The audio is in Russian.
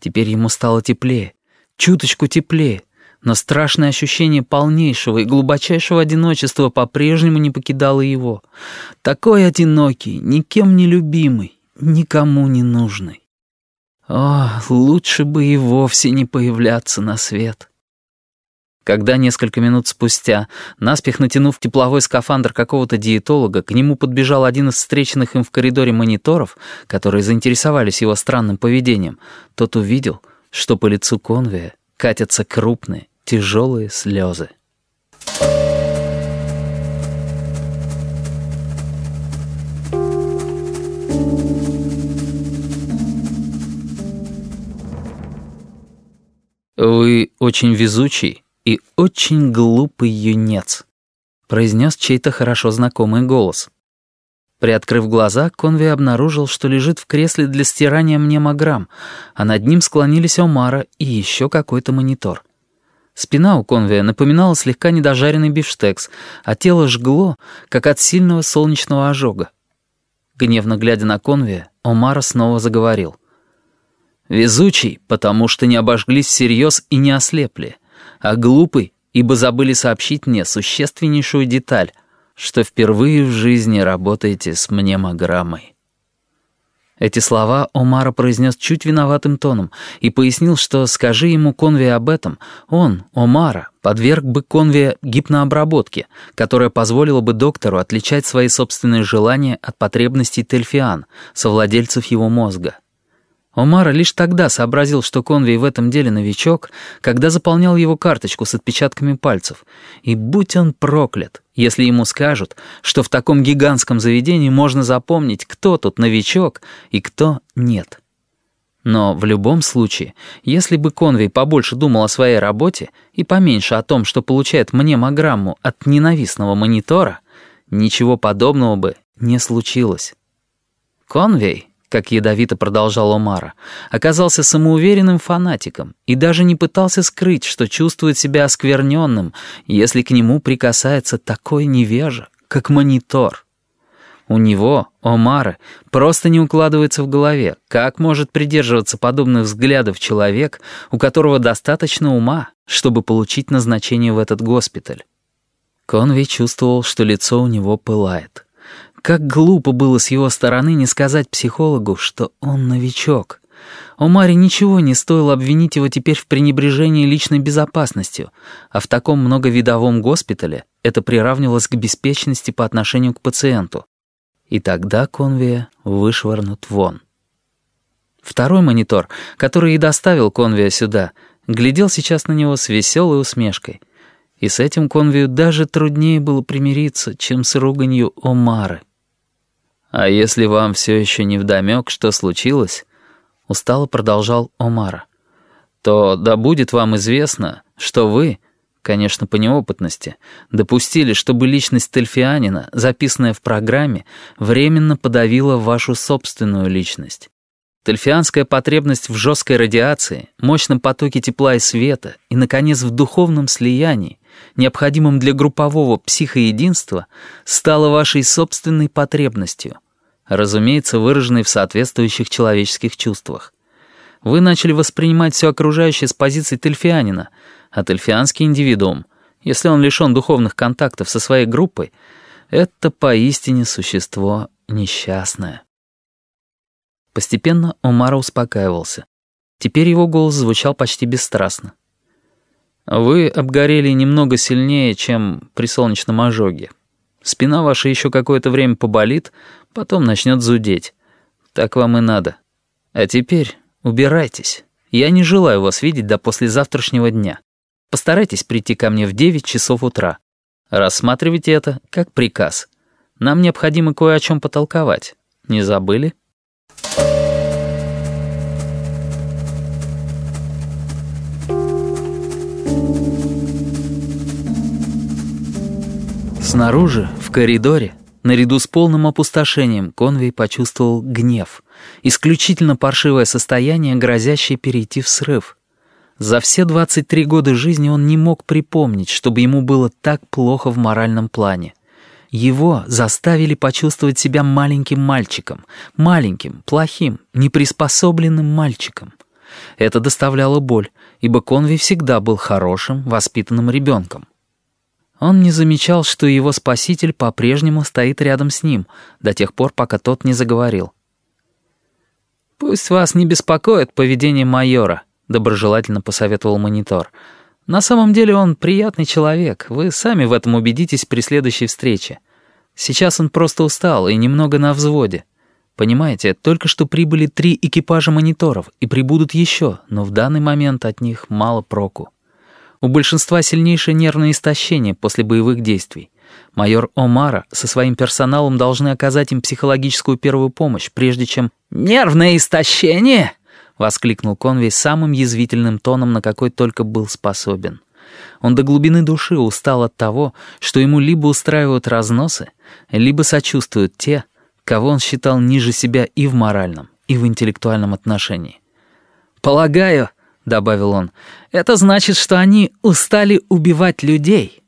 Теперь ему стало теплее, чуточку теплее, но страшное ощущение полнейшего и глубочайшего одиночества по-прежнему не покидало его. Такой одинокий, никем не любимый, никому не нужный. О, лучше бы и вовсе не появляться на свет. Когда несколько минут спустя, наспех натянув тепловой скафандр какого-то диетолога, к нему подбежал один из встреченных им в коридоре мониторов, которые заинтересовались его странным поведением, тот увидел, что по лицу конвея катятся крупные, тяжелые слезы. «Вы очень везучий и очень глупый юнец», — произнес чей-то хорошо знакомый голос. Приоткрыв глаза, Конви обнаружил, что лежит в кресле для стирания мнемограмм, а над ним склонились Омара и еще какой-то монитор. Спина у Конвия напоминала слегка недожаренный бифштекс, а тело жгло, как от сильного солнечного ожога. Гневно глядя на Конвия, Омара снова заговорил. «Везучий, потому что не обожглись всерьез и не ослепли а глупый, ибо забыли сообщить мне существеннейшую деталь, что впервые в жизни работаете с мнемограммой. Эти слова Омара произнес чуть виноватым тоном и пояснил, что скажи ему Конви об этом, он, Омара, подверг бы Конви гипнообработке, которая позволила бы доктору отличать свои собственные желания от потребностей Тельфиан, совладельцев его мозга. Омара лишь тогда сообразил, что Конвей в этом деле новичок, когда заполнял его карточку с отпечатками пальцев. И будь он проклят, если ему скажут, что в таком гигантском заведении можно запомнить, кто тут новичок и кто нет. Но в любом случае, если бы Конвей побольше думал о своей работе и поменьше о том, что получает мнемограмму от ненавистного монитора, ничего подобного бы не случилось. Конвей как ядовито продолжал Омара, оказался самоуверенным фанатиком и даже не пытался скрыть, что чувствует себя оскверненным, если к нему прикасается такой невежа, как монитор. У него, Омара, просто не укладывается в голове, как может придерживаться подобных взглядов человек, у которого достаточно ума, чтобы получить назначение в этот госпиталь. Конвей чувствовал, что лицо у него пылает. Как глупо было с его стороны не сказать психологу, что он новичок. Омаре ничего не стоило обвинить его теперь в пренебрежении личной безопасностью, а в таком многовидовом госпитале это приравнивалось к беспечности по отношению к пациенту. И тогда Конвия вышвырнут вон. Второй монитор, который и доставил Конвия сюда, глядел сейчас на него с веселой усмешкой. И с этим Конвию даже труднее было примириться, чем с руганью Омары. «А если вам все еще не вдомек, что случилось?» — устало продолжал Омара. «То да будет вам известно, что вы, конечно, по неопытности, допустили, чтобы личность Тельфианина, записанная в программе, временно подавила вашу собственную личность. Тельфианская потребность в жесткой радиации, мощном потоке тепла и света и, наконец, в духовном слиянии, необходимым для группового психоединства, стала вашей собственной потребностью, разумеется, выраженной в соответствующих человеческих чувствах. Вы начали воспринимать все окружающее с позиции тельфианина, а тельфианский индивидуум, если он лишен духовных контактов со своей группой, это поистине существо несчастное. Постепенно Омара успокаивался. Теперь его голос звучал почти бесстрастно. Вы обгорели немного сильнее, чем при солнечном ожоге. Спина ваша еще какое-то время поболит, потом начнет зудеть. Так вам и надо. А теперь убирайтесь. Я не желаю вас видеть до послезавтрашнего дня. Постарайтесь прийти ко мне в 9 часов утра. Рассматривайте это как приказ. Нам необходимо кое о чем потолковать. Не забыли? Снаружи, в коридоре, наряду с полным опустошением, Конвей почувствовал гнев. Исключительно паршивое состояние, грозящее перейти в срыв. За все 23 года жизни он не мог припомнить, чтобы ему было так плохо в моральном плане. Его заставили почувствовать себя маленьким мальчиком, маленьким, плохим, неприспособленным мальчиком. Это доставляло боль, ибо Конви всегда был хорошим, воспитанным ребенком. Он не замечал, что его спаситель по-прежнему стоит рядом с ним, до тех пор, пока тот не заговорил. «Пусть вас не беспокоит поведение майора», — доброжелательно посоветовал монитор. «На самом деле он приятный человек, вы сами в этом убедитесь при следующей встрече. Сейчас он просто устал и немного на взводе. Понимаете, только что прибыли три экипажа мониторов, и прибудут еще, но в данный момент от них мало проку. У большинства сильнейшее нервное истощение после боевых действий. Майор Омара со своим персоналом должны оказать им психологическую первую помощь, прежде чем... «Нервное истощение!» — воскликнул Конвей самым язвительным тоном, на какой только был способен. Он до глубины души устал от того, что ему либо устраивают разносы, либо сочувствуют те, кого он считал ниже себя и в моральном, и в интеллектуальном отношении. «Полагаю», — добавил он, — «это значит, что они устали убивать людей».